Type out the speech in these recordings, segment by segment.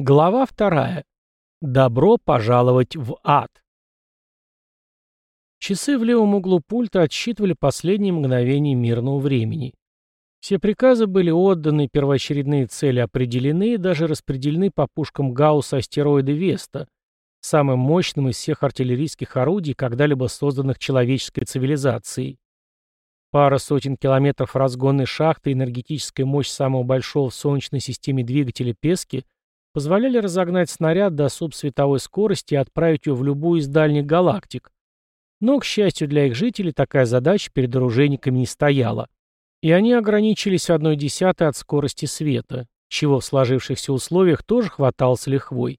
Глава вторая. Добро пожаловать в ад. Часы в левом углу пульта отсчитывали последние мгновения мирного времени. Все приказы были отданы, первоочередные цели определены и даже распределены по пушкам Гаусса астероида Веста, самым мощным из всех артиллерийских орудий, когда-либо созданных человеческой цивилизацией. Пара сотен километров разгонной шахты и энергетическая мощь самого большого в Солнечной системе двигателя Пески – позволяли разогнать снаряд до субсветовой скорости и отправить его в любую из дальних галактик. Но, к счастью для их жителей, такая задача перед оружейниками не стояла. И они ограничились одной десятой от скорости света, чего в сложившихся условиях тоже хватало с лихвой.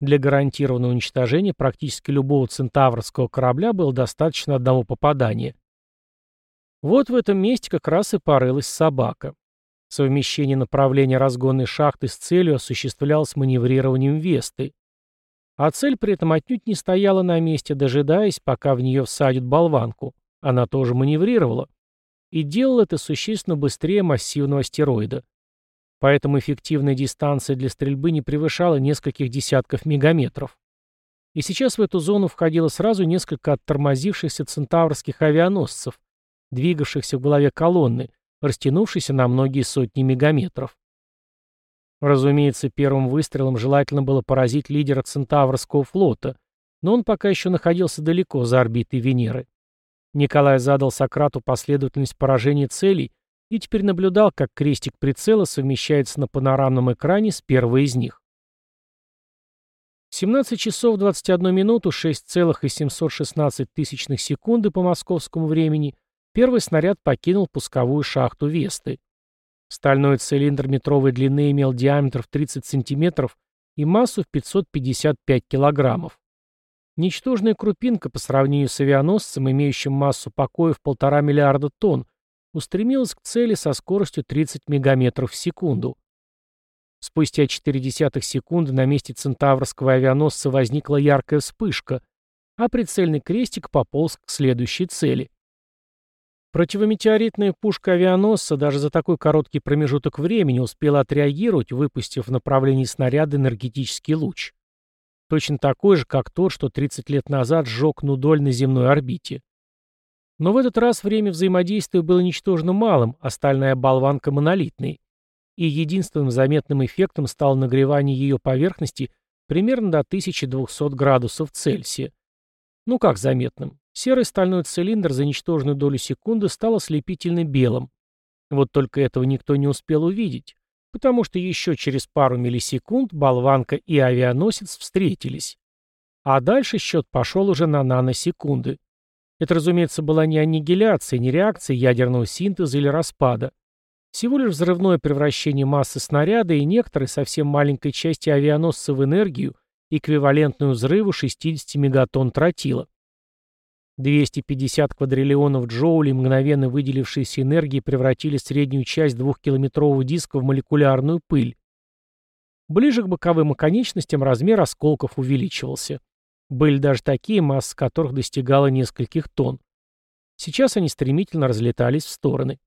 Для гарантированного уничтожения практически любого центаврского корабля было достаточно одного попадания. Вот в этом месте как раз и порылась собака. Совмещение направления разгонной шахты с целью осуществлялось маневрированием Весты. А цель при этом отнюдь не стояла на месте, дожидаясь, пока в нее всадят болванку. Она тоже маневрировала. И делала это существенно быстрее массивного астероида. Поэтому эффективная дистанция для стрельбы не превышала нескольких десятков мегаметров. И сейчас в эту зону входило сразу несколько оттормозившихся центаврских авианосцев, двигавшихся в голове колонны, растянувшийся на многие сотни мегаметров. Разумеется, первым выстрелом желательно было поразить лидера Центаврского флота, но он пока еще находился далеко за орбитой Венеры. Николай задал Сократу последовательность поражения целей и теперь наблюдал, как крестик прицела совмещается на панорамном экране с первой из них. 17 часов 21 минуту 6,716 секунды по московскому времени – Первый снаряд покинул пусковую шахту Весты. Стальной цилиндр метровой длины имел диаметр в 30 см и массу в 555 кг. Ничтожная крупинка по сравнению с авианосцем, имеющим массу покоя в полтора миллиарда тонн, устремилась к цели со скоростью 30 мегаметров в секунду. Спустя 0,4 секунды на месте центаврского авианосца возникла яркая вспышка, а прицельный крестик пополз к следующей цели. Противометеоритная пушка авианосца даже за такой короткий промежуток времени успела отреагировать, выпустив в направлении снаряда энергетический луч. Точно такой же, как тот, что 30 лет назад сжег Нудоль на земной орбите. Но в этот раз время взаимодействия было ничтожно малым, остальная болванка монолитной. И единственным заметным эффектом стало нагревание ее поверхности примерно до 1200 градусов Цельсия. Ну как заметным? Серый стальной цилиндр за ничтожную долю секунды стал ослепительно белым. Вот только этого никто не успел увидеть, потому что еще через пару миллисекунд болванка и авианосец встретились. А дальше счет пошел уже на наносекунды. Это, разумеется, была не аннигиляция, не реакция ядерного синтеза или распада. Всего лишь взрывное превращение массы снаряда и некоторой совсем маленькой части авианосца в энергию, эквивалентную взрыву 60 мегатонн тротила. 250 квадриллионов джоулей, мгновенно выделившиеся энергии, превратили среднюю часть двухкилометрового диска в молекулярную пыль. Ближе к боковым оконечностям размер осколков увеличивался. Были даже такие, масса которых достигала нескольких тонн. Сейчас они стремительно разлетались в стороны.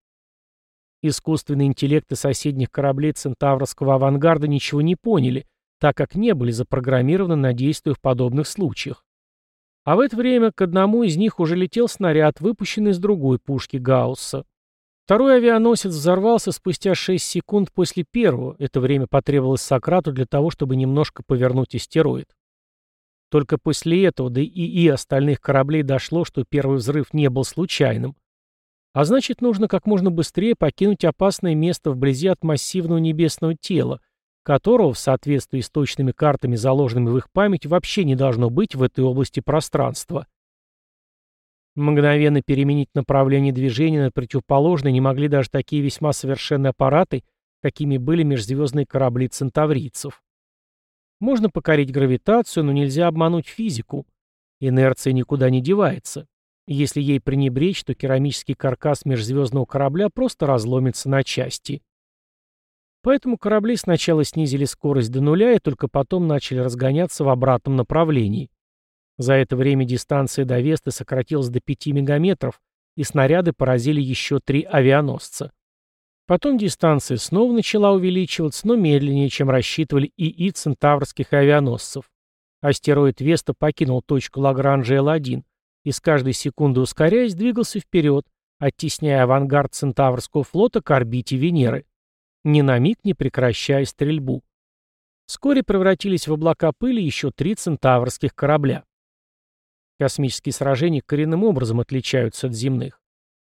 Искусственные интеллекты соседних кораблей Центаврского авангарда ничего не поняли, так как не были запрограммированы на действия в подобных случаях. А в это время к одному из них уже летел снаряд, выпущенный из другой пушки Гаусса. Второй авианосец взорвался спустя 6 секунд после первого. Это время потребовалось Сократу для того, чтобы немножко повернуть астероид. Только после этого до ИИ остальных кораблей дошло, что первый взрыв не был случайным. А значит, нужно как можно быстрее покинуть опасное место вблизи от массивного небесного тела, которого в соответствии с точными картами, заложенными в их память, вообще не должно быть в этой области пространства. Мгновенно переменить направление движения на противоположное не могли даже такие весьма совершенные аппараты, какими были межзвездные корабли центаврийцев. Можно покорить гравитацию, но нельзя обмануть физику. Инерция никуда не девается. Если ей пренебречь, то керамический каркас межзвездного корабля просто разломится на части. Поэтому корабли сначала снизили скорость до нуля и только потом начали разгоняться в обратном направлении. За это время дистанция до Весты сократилась до 5 мегаметров, и снаряды поразили еще три авианосца. Потом дистанция снова начала увеличиваться, но медленнее, чем рассчитывали ИИ центаврских авианосцев. Астероид Веста покинул точку Лагранжа Л-1 и с каждой секунды ускоряясь двигался вперед, оттесняя авангард Центаврского флота к орбите Венеры, ни на миг не прекращая стрельбу. Вскоре превратились в облака пыли еще три центаврских корабля. Космические сражения коренным образом отличаются от земных.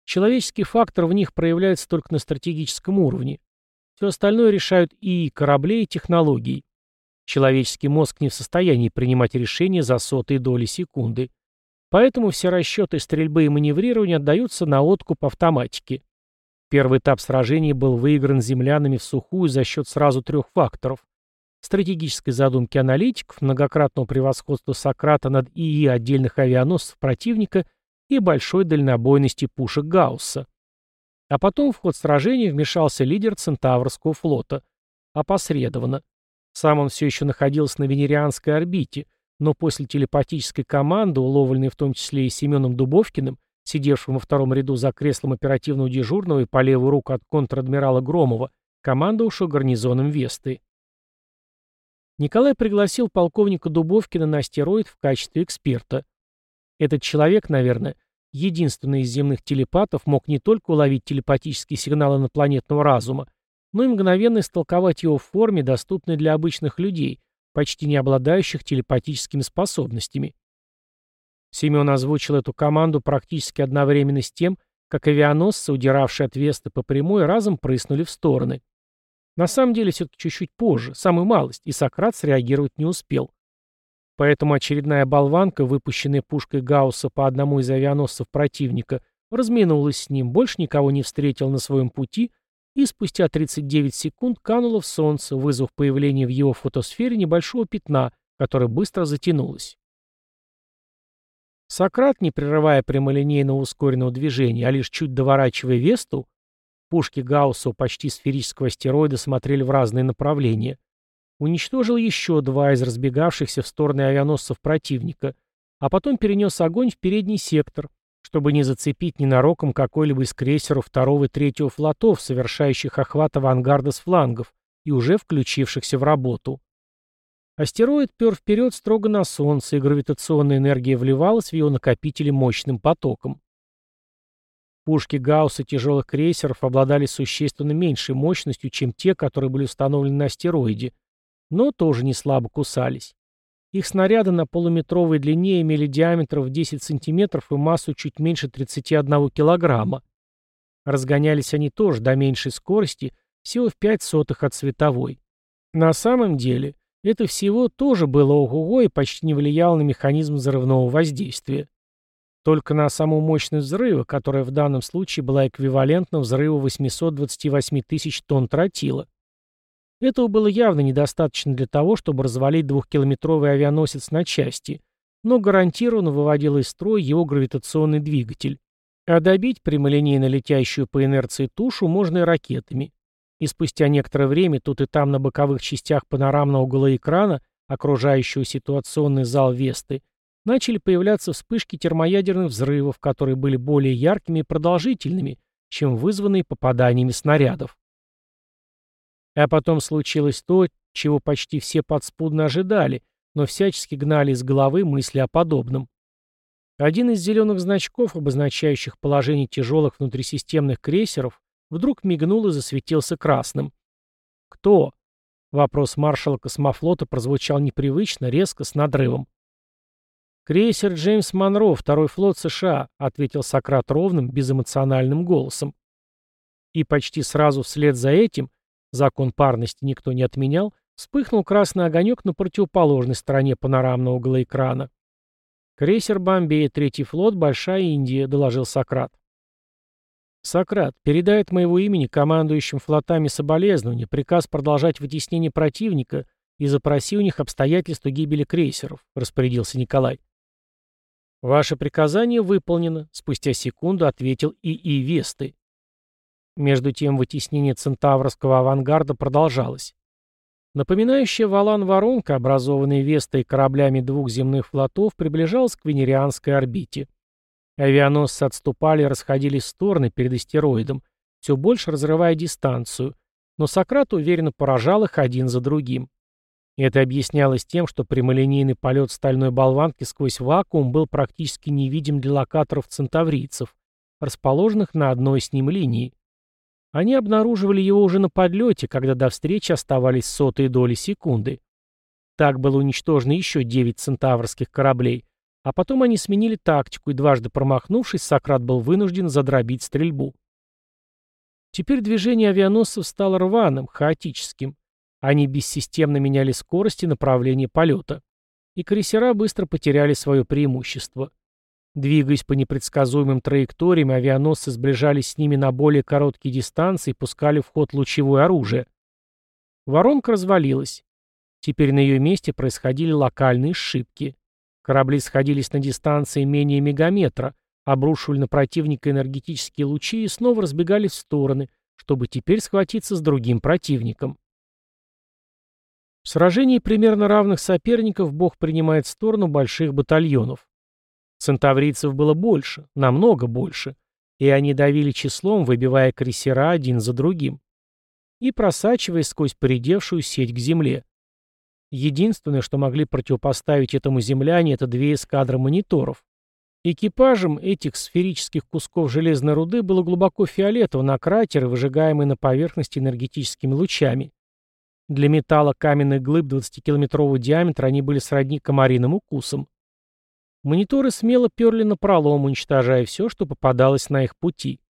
Человеческий фактор в них проявляется только на стратегическом уровне. Все остальное решают и корабли, и технологии. Человеческий мозг не в состоянии принимать решения за сотые доли секунды. Поэтому все расчеты стрельбы и маневрирования отдаются на откуп автоматики. Первый этап сражения был выигран землянами в сухую за счет сразу трех факторов. Стратегической задумки аналитиков, многократного превосходства Сократа над ИИ отдельных авианосцев противника – и большой дальнобойности пушек Гаусса. А потом в ход сражения вмешался лидер Центаврского флота. Опосредованно. Сам он все еще находился на венерианской орбите, но после телепатической команды, уловленной в том числе и Семеном Дубовкиным, сидевшим во втором ряду за креслом оперативного дежурного и по левую руку от контр-адмирала Громова, команда ушла гарнизоном Весты. Николай пригласил полковника Дубовкина на астероид в качестве эксперта. Этот человек, наверное, единственный из земных телепатов, мог не только уловить телепатические сигналы инопланетного разума, но и мгновенно истолковать его в форме, доступной для обычных людей, почти не обладающих телепатическими способностями. Семен озвучил эту команду практически одновременно с тем, как авианосцы, удиравшие от Веста по прямой, разом прыснули в стороны. На самом деле все-таки чуть-чуть позже, самую малость, и Сократ среагировать не успел. Поэтому очередная болванка, выпущенная пушкой Гаусса по одному из авианосцев противника, разминулась с ним, больше никого не встретил на своем пути и спустя 39 секунд канула в солнце, вызвав появление в его фотосфере небольшого пятна, которое быстро затянулось. Сократ, не прерывая прямолинейного ускоренного движения, а лишь чуть доворачивая Весту, пушки Гаусса у почти сферического астероида смотрели в разные направления – уничтожил еще два из разбегавшихся в стороны авианосцев противника, а потом перенес огонь в передний сектор, чтобы не зацепить ненароком какой-либо из крейсеров второго и третьего флотов, совершающих охват авангарда с флангов и уже включившихся в работу. Астероид пер вперед строго на Солнце, и гравитационная энергия вливалась в его накопители мощным потоком. Пушки Гаусса тяжелых крейсеров обладали существенно меньшей мощностью, чем те, которые были установлены на астероиде, но тоже не слабо кусались. Их снаряды на полуметровой длине имели диаметр в 10 сантиметров и массу чуть меньше 31 килограмма. Разгонялись они тоже до меньшей скорости, всего в 5 сотых от световой. На самом деле, это всего тоже было ого-го и почти не влияло на механизм взрывного воздействия. Только на саму мощность взрыва, которая в данном случае была эквивалентна взрыву 828 тысяч тонн тротила. Этого было явно недостаточно для того, чтобы развалить двухкилометровый авианосец на части, но гарантированно выводил из строя его гравитационный двигатель. А добить прямолинейно летящую по инерции тушу можно и ракетами. И спустя некоторое время тут и там на боковых частях панорамного голоэкрана, окружающего ситуационный зал Весты, начали появляться вспышки термоядерных взрывов, которые были более яркими и продолжительными, чем вызванные попаданиями снарядов. А потом случилось то, чего почти все подспудно ожидали, но всячески гнали из головы мысли о подобном. Один из зеленых значков, обозначающих положение тяжелых внутрисистемных крейсеров, вдруг мигнул и засветился красным. «Кто?» Вопрос маршала космофлота прозвучал непривычно, резко, с надрывом. «Крейсер Джеймс Монро, второй флот США», — ответил Сократ ровным, безэмоциональным голосом. И почти сразу вслед за этим закон парности никто не отменял, вспыхнул красный огонек на противоположной стороне панорамного угла экрана. «Крейсер Бомбей, третий флот, Большая Индия», — доложил Сократ. «Сократ, передай от моего имени командующим флотами соболезнования приказ продолжать вытеснение противника и запроси у них обстоятельства гибели крейсеров», — распорядился Николай. «Ваше приказание выполнено», — спустя секунду ответил ИИ Весты. Между тем вытеснение центаврского авангарда продолжалось. Напоминающая валан воронка, образованная Вестой кораблями двух земных флотов, приближалась к венерианской орбите. Авианосцы отступали и расходились в стороны перед астероидом, все больше разрывая дистанцию, но Сократ уверенно поражал их один за другим. Это объяснялось тем, что прямолинейный полет стальной болванки сквозь вакуум был практически невидим для локаторов центаврийцев, расположенных на одной с ним линии. Они обнаруживали его уже на подлете, когда до встречи оставались сотые доли секунды. Так было уничтожено еще девять центаврских кораблей, а потом они сменили тактику, и дважды промахнувшись, Сократ был вынужден задробить стрельбу. Теперь движение авианосцев стало рваным, хаотическим. Они бессистемно меняли скорость и направление полета. И крейсера быстро потеряли свое преимущество. Двигаясь по непредсказуемым траекториям, авианосцы сближались с ними на более короткие дистанции и пускали в ход лучевое оружие. Воронка развалилась. Теперь на ее месте происходили локальные сшибки. Корабли сходились на дистанции менее мегаметра, обрушивали на противника энергетические лучи и снова разбегались в стороны, чтобы теперь схватиться с другим противником. В сражении примерно равных соперников Бог принимает сторону больших батальонов. Центаврийцев было больше, намного больше, и они давили числом, выбивая крейсера один за другим и просачиваясь сквозь поредевшую сеть к земле. Единственное, что могли противопоставить этому земляне, это две эскадры мониторов. Экипажем этих сферических кусков железной руды было глубоко фиолетово на кратеры, выжигаемые на поверхности энергетическими лучами. Для металла каменных глыб 20-километрового диаметра они были сродни комариным укусам. Мониторы смело перли на пролом, уничтожая все, что попадалось на их пути.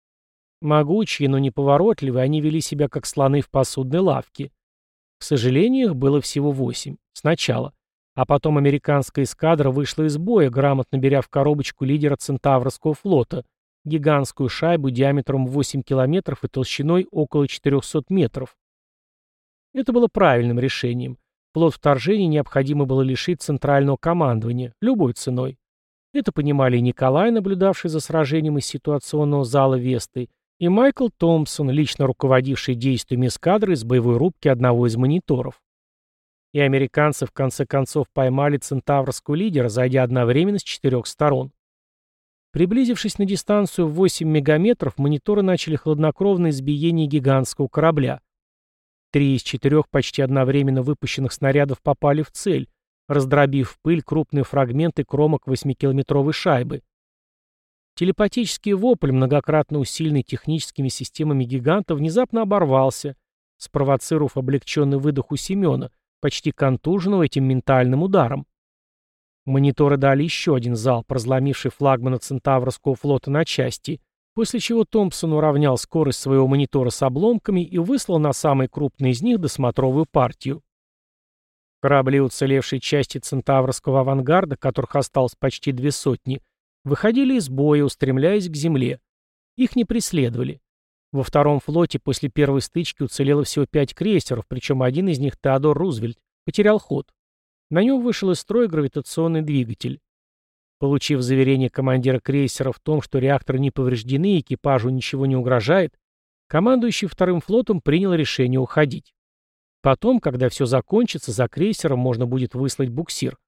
Могучие, но неповоротливые, они вели себя как слоны в посудной лавке. К сожалению, их было всего восемь. Сначала. А потом американская эскадра вышла из боя, грамотно беря в коробочку лидера Центаврского флота, гигантскую шайбу диаметром 8 километров и толщиной около 400 метров. Это было правильным решением. Флот вторжения необходимо было лишить центрального командования, любой ценой. Это понимали и Николай, наблюдавший за сражением из ситуационного зала Весты, и Майкл Томпсон, лично руководивший действиями эскадры из боевой рубки одного из мониторов и американцы в конце концов поймали центаврского лидера, зайдя одновременно с четырех сторон. Приблизившись на дистанцию в 8 мегаметров, мониторы начали хладнокровное избиение гигантского корабля. Три из четырех почти одновременно выпущенных снарядов попали в цель, раздробив в пыль крупные фрагменты кромок 8-километровой шайбы. Телепатический вопль, многократно усиленный техническими системами гиганта, внезапно оборвался, спровоцировав облегченный выдох у Семена, почти контуженного этим ментальным ударом. Мониторы дали еще один залп, разломивший флагмана Центаврского флота на части, после чего Томпсон уравнял скорость своего монитора с обломками и выслал на самый крупный из них досмотровую партию. Корабли уцелевшей части Центаврского авангарда, которых осталось почти две сотни, выходили из боя, устремляясь к земле. Их не преследовали. Во втором флоте после первой стычки уцелело всего пять крейсеров, причем один из них, Теодор Рузвельт, потерял ход. На нем вышел из строя гравитационный двигатель. Получив заверение командира крейсера в том, что реакторы не повреждены и экипажу ничего не угрожает, командующий вторым флотом принял решение уходить. Потом, когда все закончится, за крейсером можно будет выслать буксир.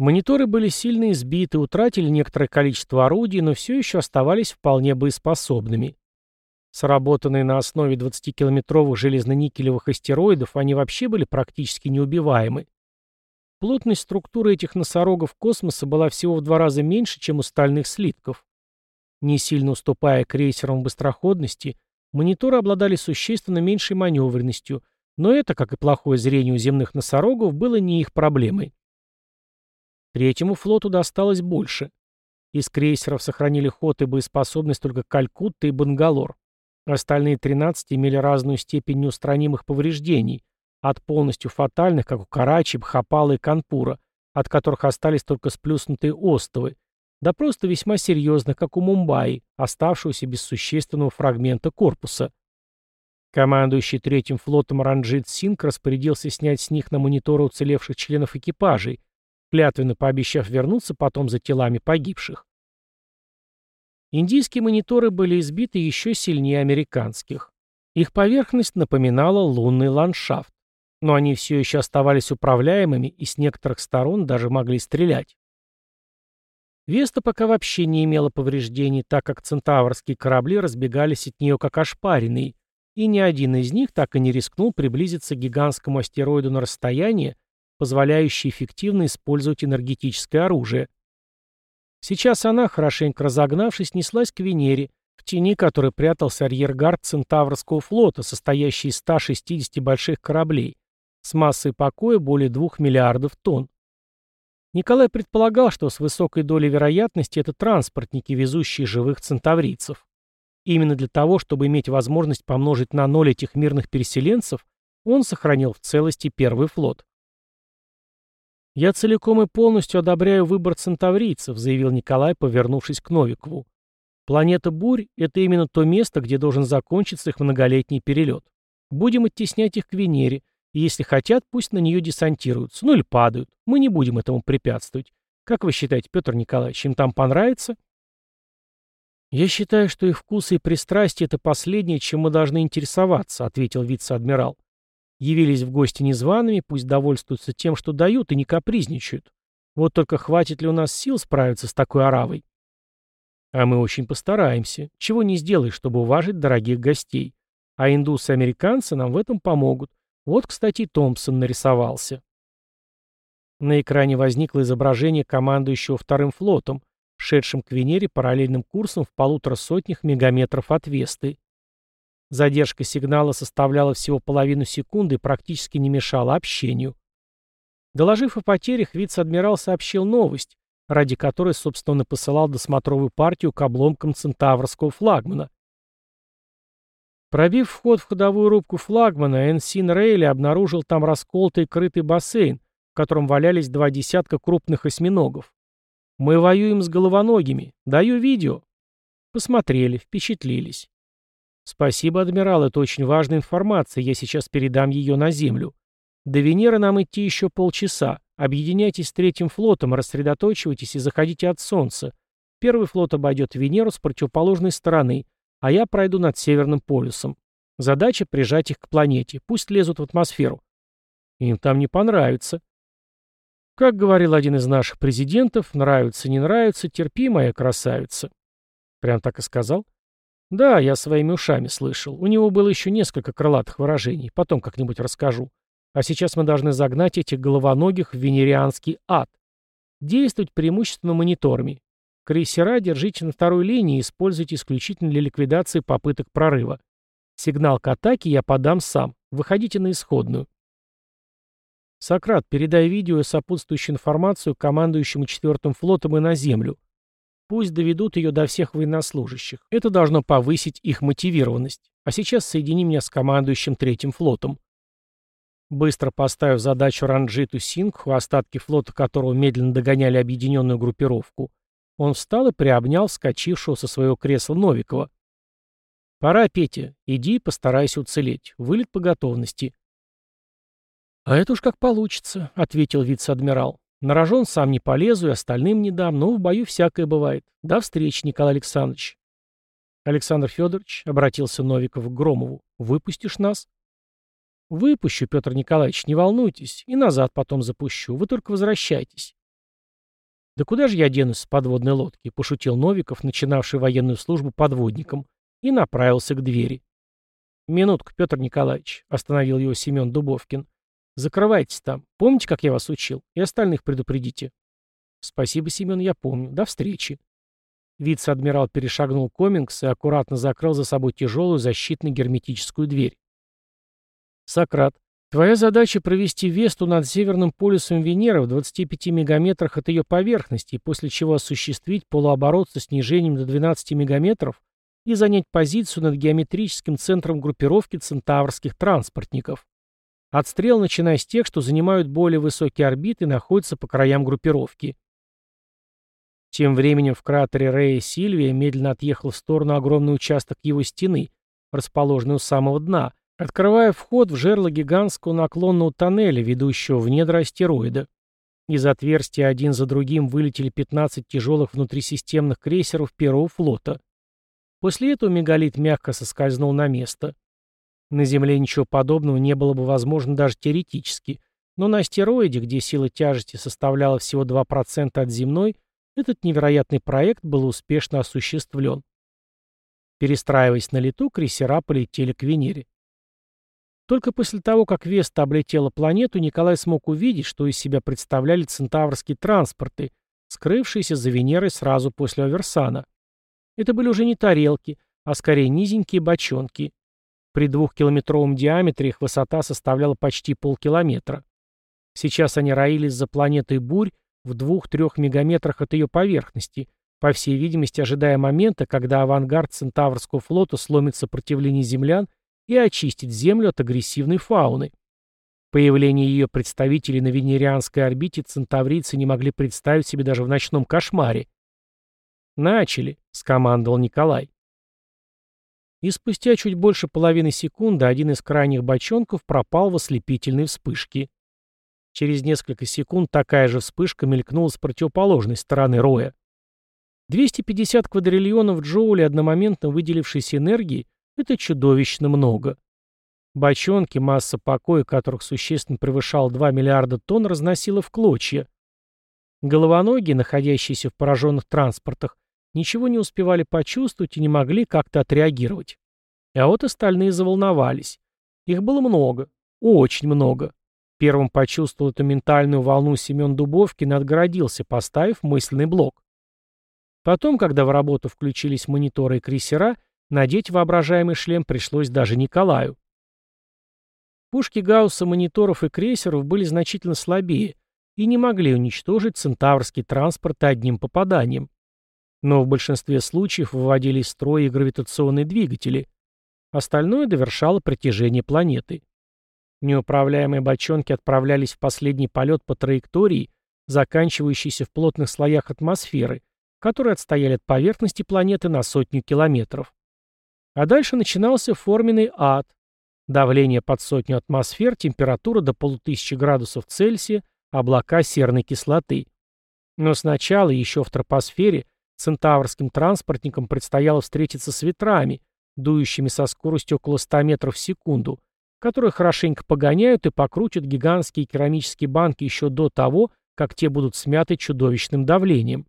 Мониторы были сильно избиты, утратили некоторое количество орудий, но все еще оставались вполне боеспособными. Сработанные на основе 20-километровых железно-никелевых астероидов, они вообще были практически неубиваемы. Плотность структуры этих носорогов космоса была всего в два раза меньше, чем у стальных слитков. Не сильно уступая крейсерам быстроходности, мониторы обладали существенно меньшей маневренностью, но это, как и плохое зрение у земных носорогов, было не их проблемой. Третьему флоту досталось больше. Из крейсеров сохранили ход и боеспособность только Калькутта и Бангалор. Остальные 13 имели разную степень неустранимых повреждений, от полностью фатальных, как у Карачи, Бхапала и Канпура, от которых остались только сплюснутые остовы, да просто весьма серьезных, как у Мумбаи, оставшегося без существенного фрагмента корпуса. Командующий третьим флотом Ранджит Синг распорядился снять с них на мониторы уцелевших членов экипажей, клятвенно пообещав вернуться потом за телами погибших. Индийские мониторы были избиты еще сильнее американских. Их поверхность напоминала лунный ландшафт, но они все еще оставались управляемыми и с некоторых сторон даже могли стрелять. Веста пока вообще не имела повреждений, так как центаврские корабли разбегались от нее как ошпаренные, и ни один из них так и не рискнул приблизиться к гигантскому астероиду на расстояние, позволяющее эффективно использовать энергетическое оружие. Сейчас она, хорошенько разогнавшись, неслась к Венере, в тени которой прятался арьергард Центаврского флота, состоящий из 160 больших кораблей, с массой покоя более 2 миллиардов тонн. Николай предполагал, что с высокой долей вероятности это транспортники, везущие живых центаврийцев. Именно для того, чтобы иметь возможность помножить на ноль этих мирных переселенцев, он сохранил в целости первый флот. «Я целиком и полностью одобряю выбор центаврийцев», заявил Николай, повернувшись к Новикову. «Планета Бурь — это именно то место, где должен закончиться их многолетний перелет. Будем оттеснять их к Венере, и если хотят, пусть на нее десантируются, ну или падают. Мы не будем этому препятствовать. Как вы считаете, Петр Николаевич, им там понравится?» «Я считаю, что их вкусы и пристрастия — это последнее, чем мы должны интересоваться», — ответил вице-адмирал. «Явились в гости незваными, пусть довольствуются тем, что дают, и не капризничают. Вот только хватит ли у нас сил справиться с такой оравой?» «А мы очень постараемся. Чего не сделаешь, чтобы уважить дорогих гостей. А индусы-американцы нам в этом помогут. Вот, кстати, Томпсон нарисовался». На экране возникло изображение командующего вторым флотом, шедшим к Венере параллельным курсом в полутора сотнях мегаметров от Весты. Задержка сигнала составляла всего половину секунды и практически не мешала общению. Доложив о потерях, вице-адмирал сообщил новость, ради которой, собственно, посылал досмотровую партию к обломкам центаврского флагмана. Пробив вход в ходовую рубку флагмана, Энсин Рейли обнаружил там расколотый крытый бассейн, в котором валялись два десятка крупных осьминогов. Мы воюем с головоногими. Даю видео. Посмотрели, впечатлились. Спасибо, адмирал, это очень важная информация, я сейчас передам ее на Землю. До Венеры нам идти еще полчаса. Объединяйтесь с третьим флотом, рассредоточивайтесь и заходите от Солнца. Первый флот обойдет Венеру с противоположной стороны, а я пройду над Северным полюсом. Задача — прижать их к планете, пусть лезут в атмосферу. Им там не понравится. Как говорил один из наших президентов, нравится, не нравится, терпи, моя красавица. Прям так и сказал? Да, я своими ушами слышал. У него было еще несколько крылатых выражений, потом как-нибудь расскажу. А сейчас мы должны загнать этих головоногих в венерианский ад. Действовать преимущественно мониторами. Крейсера держите на второй линии и используйте исключительно для ликвидации попыток прорыва. Сигнал к атаке я подам сам. Выходите на исходную. Сократ, передай видео и сопутствующую информацию командующему четвертым флотом и на землю. Пусть доведут ее до всех военнослужащих. Это должно повысить их мотивированность. А сейчас соедини меня с командующим третьим флотом. Быстро поставив задачу Ранджиту Сингху, остатки флота которого медленно догоняли объединенную группировку, он встал и приобнял вскочившего со своего кресла Новикова. «Пора, Петя. Иди и постарайся уцелеть. Вылет по готовности. «А это уж как получится», — ответил вице-адмирал. «На рожон сам не полезу и остальным не дам, но в бою всякое бывает. До встречи, Николай Александрович». «Александр Федорович», — обратился Новиков к Громову, — «выпустишь нас?» «Выпущу, Петр Николаевич, не волнуйтесь, и назад потом запущу. Вы только возвращайтесь». «Да куда же я денусь с подводной лодки?» — пошутил Новиков, начинавший военную службу подводником, и направился к двери. «Минутку, Петр Николаевич», — остановил его Семен Дубовкин. Закрывайтесь там. Помните, как я вас учил? И остальных предупредите. Спасибо, Семен, я помню. До встречи. Вице-адмирал перешагнул Комингс и аккуратно закрыл за собой тяжелую защитно-герметическую дверь. Сократ, твоя задача провести Весту над северным полюсом Венеры в 25 мегаметрах от ее поверхности, после чего осуществить полуоборот со снижением до 12 мегаметров и занять позицию над геометрическим центром группировки центаврских транспортников. Отстрел начиная с тех, что занимают более высокие орбиты и находятся по краям группировки. Тем временем в кратере Рея Сильвия медленно отъехал в сторону огромный участок его стены, расположенный у самого дна, открывая вход в жерло гигантского наклонного тоннеля, ведущего в недра астероида. Из отверстия один за другим вылетели 15 тяжелых внутрисистемных крейсеров первого флота. После этого мегалит мягко соскользнул на место. На Земле ничего подобного не было бы возможно даже теоретически, но на астероиде, где сила тяжести составляла всего 2% от земной, этот невероятный проект был успешно осуществлен. Перестраиваясь на лету, крейсера полетели к Венере. Только после того, как Веста облетела планету, Николай смог увидеть, что из себя представляли центаврские транспорты, скрывшиеся за Венерой сразу после Аверсана. Это были уже не тарелки, а скорее низенькие бочонки. При двухкилометровом диаметре их высота составляла почти полкилометра. Сейчас они роились за планетой Бурь в двух-трех мегаметрах от ее поверхности, по всей видимости ожидая момента, когда авангард Центаврского флота сломит сопротивление землян и очистит Землю от агрессивной фауны. Появление ее представителей на венерианской орбите центаврийцы не могли представить себе даже в ночном кошмаре. «Начали», — скомандовал Николай. И спустя чуть больше половины секунды один из крайних бочонков пропал в ослепительной вспышке. Через несколько секунд такая же вспышка мелькнула с противоположной стороны роя. 250 квадриллионов джоулей одномоментно выделившейся энергии – это чудовищно много. Бочонки, масса покоя которых существенно превышала 2 миллиарда тонн, разносила в клочья. Головоногие, находящиеся в пораженных транспортах, ничего не успевали почувствовать и не могли как-то отреагировать. А вот остальные заволновались. Их было много, очень много. Первым почувствовал эту ментальную волну Семен Дубовкин и отгородился, поставив мысленный блок. Потом, когда в работу включились мониторы и крейсера, надеть воображаемый шлем пришлось даже Николаю. Пушки Гаусса мониторов и крейсеров были значительно слабее и не могли уничтожить центаврский транспорт одним попаданием. Но в большинстве случаев выводили из строя и гравитационные двигатели. Остальное довершало притяжение планеты. Неуправляемые бочонки отправлялись в последний полет по траектории, заканчивающейся в плотных слоях атмосферы, которые отстояли от поверхности планеты на сотню километров. А дальше начинался форменный ад. Давление под сотню атмосфер, температура до полутысячи градусов Цельсия, облака серной кислоты. Но сначала, еще в тропосфере, центаврским транспортникам предстояло встретиться с ветрами, дующими со скоростью около 100 метров в секунду, которые хорошенько погоняют и покрутят гигантские керамические банки еще до того, как те будут смяты чудовищным давлением.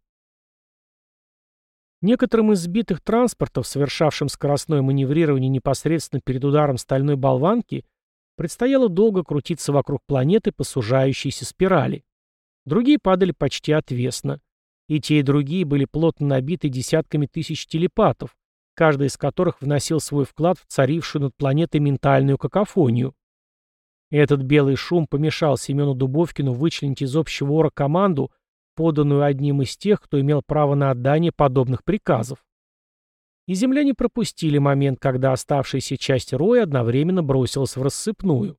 Некоторым из сбитых транспортов, совершавшим скоростное маневрирование непосредственно перед ударом стальной болванки, предстояло долго крутиться вокруг планеты по сужающейся спирали. Другие падали почти отвесно. И те, и другие были плотно набиты десятками тысяч телепатов, каждый из которых вносил свой вклад в царившую над планетой ментальную какофонию. Этот белый шум помешал Семену Дубовкину вычленить из общего ора команду, поданную одним из тех, кто имел право на отдание подобных приказов. И земляне пропустили момент, когда оставшаяся часть роя одновременно бросилась в рассыпную.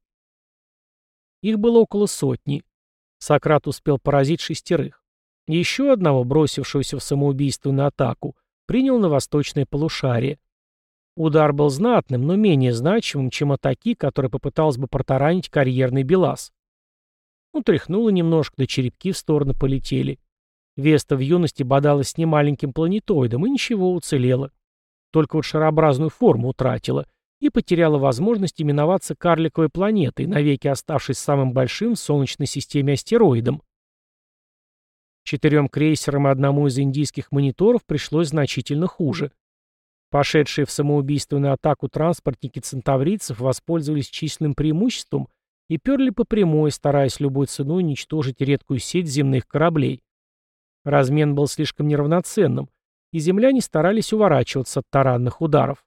Их было около сотни. Сократ успел поразить шестерых. Еще одного, бросившегося в самоубийственную атаку, принял на восточное полушарие. Удар был знатным, но менее значимым, чем атаки, которые попыталась бы протаранить карьерный Белас. Ну, тряхнуло немножко, да черепки в сторону полетели. Веста в юности бодалась с немаленьким планетоидом, и ничего, уцелела. Только вот шарообразную форму утратила и потеряла возможность именоваться карликовой планетой, навеки оставшись самым большим в Солнечной системе астероидом. Четырем крейсерам и одному из индийских мониторов пришлось значительно хуже. Пошедшие в самоубийственную атаку транспортники центаврийцев воспользовались численным преимуществом и перли по прямой, стараясь любой ценой уничтожить редкую сеть земных кораблей. Размен был слишком неравноценным, и земляне старались уворачиваться от таранных ударов.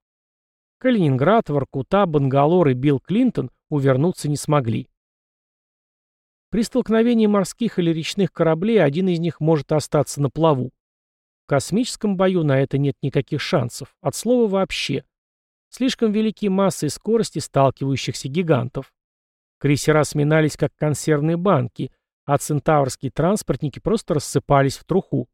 Калининград, Воркута, Бангалор и Билл Клинтон увернуться не смогли. При столкновении морских или речных кораблей один из них может остаться на плаву. В космическом бою на это нет никаких шансов, от слова вообще. Слишком велики массы и скорости сталкивающихся гигантов. Крейсера сминались как консервные банки, а центаврские транспортники просто рассыпались в труху.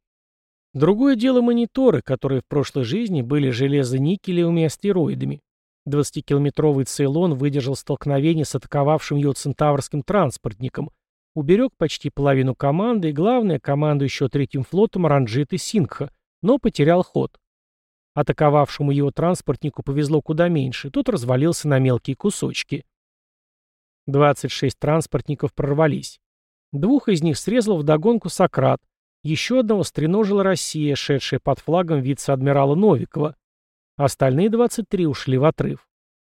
Другое дело мониторы, которые в прошлой жизни были железо-никелевыми астероидами. 20-километровый Цейлон выдержал столкновение с атаковавшим его центаврским транспортником, Уберег почти половину команды и, главное, командующего третьим флотом Ранджиты Сингха, но потерял ход. Атаковавшему его транспортнику повезло куда меньше, тот развалился на мелкие кусочки. 26 транспортников прорвались. Двух из них срезал вдогонку Сократ, Еще одного стреножила Россия, шедшая под флагом вице-адмирала Новикова. Остальные 23 ушли в отрыв.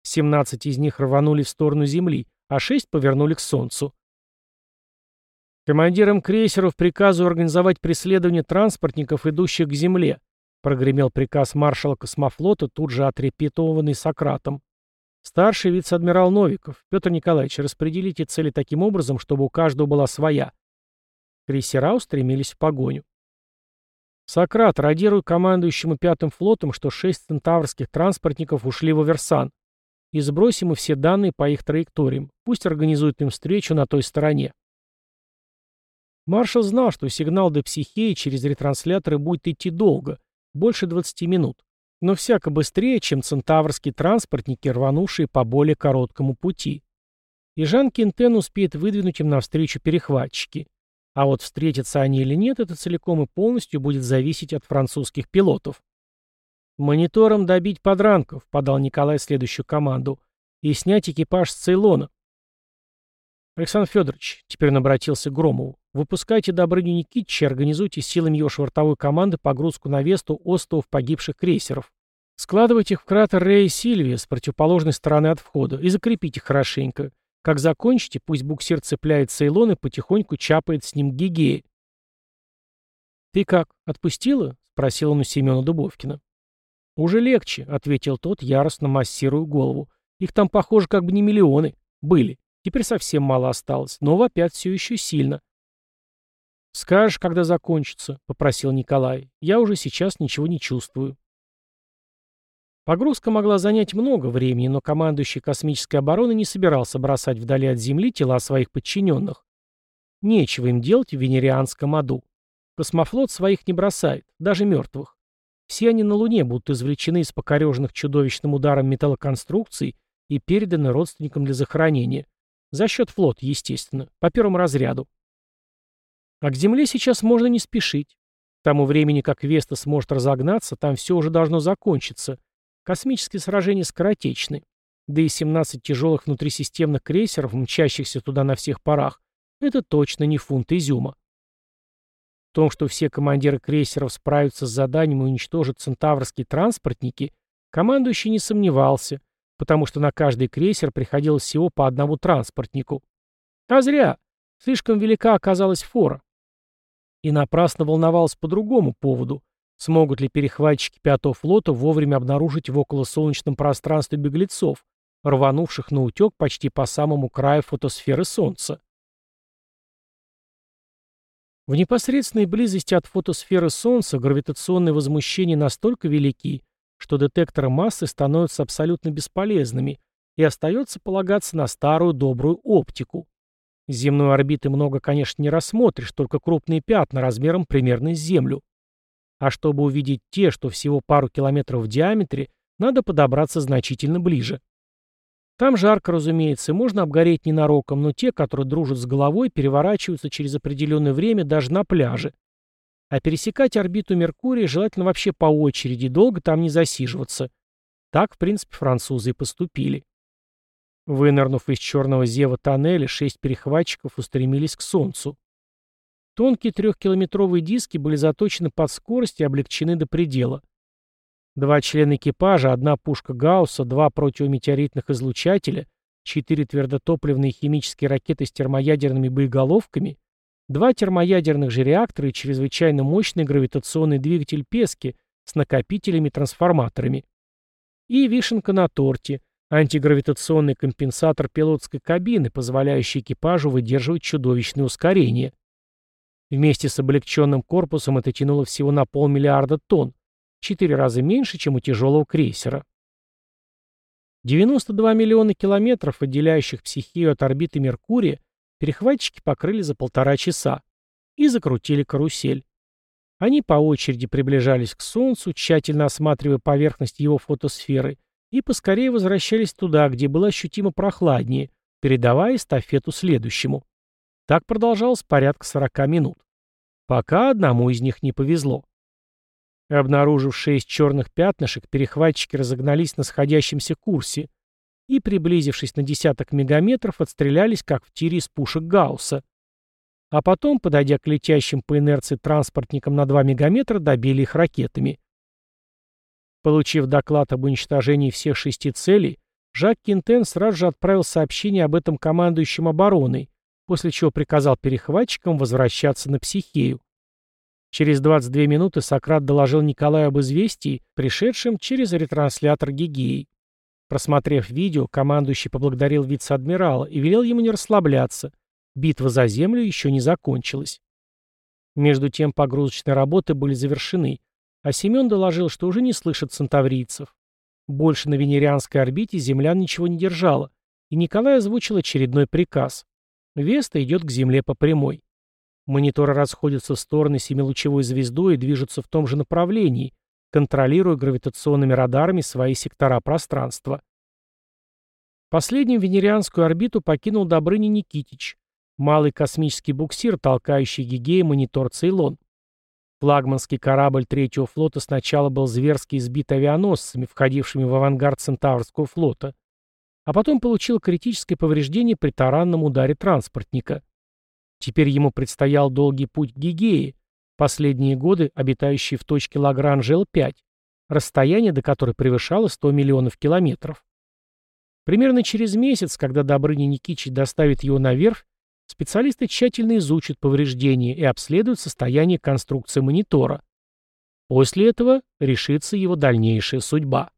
17 из них рванули в сторону Земли, а 6 повернули к Солнцу. Командирам крейсеров приказу организовать преследование транспортников, идущих к Земле, прогремел приказ маршала космофлота, тут же отрепетованный Сократом. Старший вице-адмирал Новиков, Петр Николаевич, распределите цели таким образом, чтобы у каждого была своя. Крейсера устремились в погоню. Сократ, радируй командующему пятым флотом, что шесть центаврских транспортников ушли в Аверсан. И сбросим и все данные по их траекториям. Пусть организуют им встречу на той стороне. Маршал знал, что сигнал до психеи через ретрансляторы будет идти долго, больше 20 минут но всяко быстрее, чем центаврские транспортники, рванувшие по более короткому пути. И Жан Кентен успеет выдвинуть им навстречу перехватчики. А вот встретятся они или нет, это целиком и полностью будет зависеть от французских пилотов. «Монитором добить подранков», — подал Николай следующую команду, — «и снять экипаж с Цейлона». «Александр Федорович», — теперь он обратился к Громову, — «выпускайте Добрыню Никитича и организуйте силами его швартовой команды погрузку на Весту остовов погибших крейсеров. Складывайте их в кратер Рея Сильвия с противоположной стороны от входа и закрепите хорошенько. Как закончите, пусть буксир цепляет Цейлон и потихоньку чапает с ним Гигеи». «Ты как, отпустила?» — спросил он у Семена Дубовкина. «Уже легче», — ответил тот, яростно массируя голову. «Их там, похоже, как бы не миллионы. Были». Теперь совсем мало осталось, но вопят все еще сильно. «Скажешь, когда закончится», — попросил Николай. «Я уже сейчас ничего не чувствую». Погрузка могла занять много времени, но командующий космической обороны не собирался бросать вдали от Земли тела своих подчиненных. Нечего им делать в венерианском аду. Космофлот своих не бросает, даже мертвых. Все они на Луне будут извлечены из покореженных чудовищным ударом металлоконструкций и переданы родственникам для захоронения. За счет флота, естественно, по первому разряду. А к Земле сейчас можно не спешить. К тому времени, как Веста сможет разогнаться, там все уже должно закончиться. Космические сражения скоротечны. Да и 17 тяжелых внутрисистемных крейсеров, мчащихся туда на всех парах, это точно не фунт изюма. В том, что все командиры крейсеров справятся с заданием и уничтожат центаврские транспортники, командующий не сомневался – потому что на каждый крейсер приходилось всего по одному транспортнику. А зря. Слишком велика оказалась фора. И напрасно волновался по другому поводу. Смогут ли перехватчики Пятого флота вовремя обнаружить в околосолнечном пространстве беглецов, рванувших на утек почти по самому краю фотосферы Солнца? В непосредственной близости от фотосферы Солнца гравитационные возмущения настолько велики, что детекторы массы становятся абсолютно бесполезными, и остается полагаться на старую добрую оптику. Земной орбиты много, конечно, не рассмотришь, только крупные пятна размером примерно с Землю. А чтобы увидеть те, что всего пару километров в диаметре, надо подобраться значительно ближе. Там жарко, разумеется, можно обгореть ненароком, но те, которые дружат с головой, переворачиваются через определенное время даже на пляже. А пересекать орбиту Меркурия желательно вообще по очереди, долго там не засиживаться. Так, в принципе, французы и поступили. Вынырнув из черного зева тоннеля, шесть перехватчиков устремились к Солнцу. Тонкие трехкилометровые диски были заточены под скорость и облегчены до предела. Два члена экипажа, одна пушка Гаусса, два противометеоритных излучателя, четыре твердотопливные химические ракеты с термоядерными боеголовками два термоядерных же реактора и чрезвычайно мощный гравитационный двигатель Пески с накопителями-трансформаторами. И вишенка на торте – антигравитационный компенсатор пилотской кабины, позволяющий экипажу выдерживать чудовищные ускорения. Вместе с облегченным корпусом это тянуло всего на полмиллиарда тонн, четыре раза меньше, чем у тяжелого крейсера. 92 миллиона километров, отделяющих психию от орбиты Меркурия, Перехватчики покрыли за полтора часа и закрутили карусель. Они по очереди приближались к Солнцу, тщательно осматривая поверхность его фотосферы, и поскорее возвращались туда, где было ощутимо прохладнее, передавая эстафету следующему. Так продолжалось порядка 40 минут. Пока одному из них не повезло. Обнаружив шесть черных пятнышек, перехватчики разогнались на сходящемся курсе, и, приблизившись на десяток мегаметров, отстрелялись, как в тире из пушек Гаусса. а потом, подойдя к летящим по инерции транспортникам на 2 мегаметра, добили их ракетами. Получив доклад об уничтожении всех шести целей, Жак Кинтен сразу же отправил сообщение об этом командующим обороной, после чего приказал перехватчикам возвращаться на психею. Через 22 минуты Сократ доложил Николаю об известии, пришедшем через ретранслятор Гигеи. Просмотрев видео, командующий поблагодарил вице-адмирала и велел ему не расслабляться. Битва за землю еще не закончилась. Между тем погрузочные работы были завершены, а Семен доложил, что уже не слышит центаврийцев. Больше на венерианской орбите землян ничего не держало, и Николай озвучил очередной приказ. Веста идет к Земле по прямой. Мониторы расходятся в стороны семилучевой звездой и движутся в том же направлении, контролируя гравитационными радарами свои сектора пространства. Последним венерианскую орбиту покинул Добрыня Никитич, малый космический буксир, толкающий Гигея монитор Цейлон. Флагманский корабль третьего флота сначала был зверски избит авианосцами, входившими в авангард Центаврского флота, а потом получил критическое повреждение при таранном ударе транспортника. Теперь ему предстоял долгий путь к Гигее, последние годы обитающий в точке Лагранжа Л5, расстояние до которой превышало 100 миллионов километров. Примерно через месяц, когда Добрыня Никитич доставит его наверх, специалисты тщательно изучат повреждения и обследуют состояние конструкции монитора. После этого решится его дальнейшая судьба.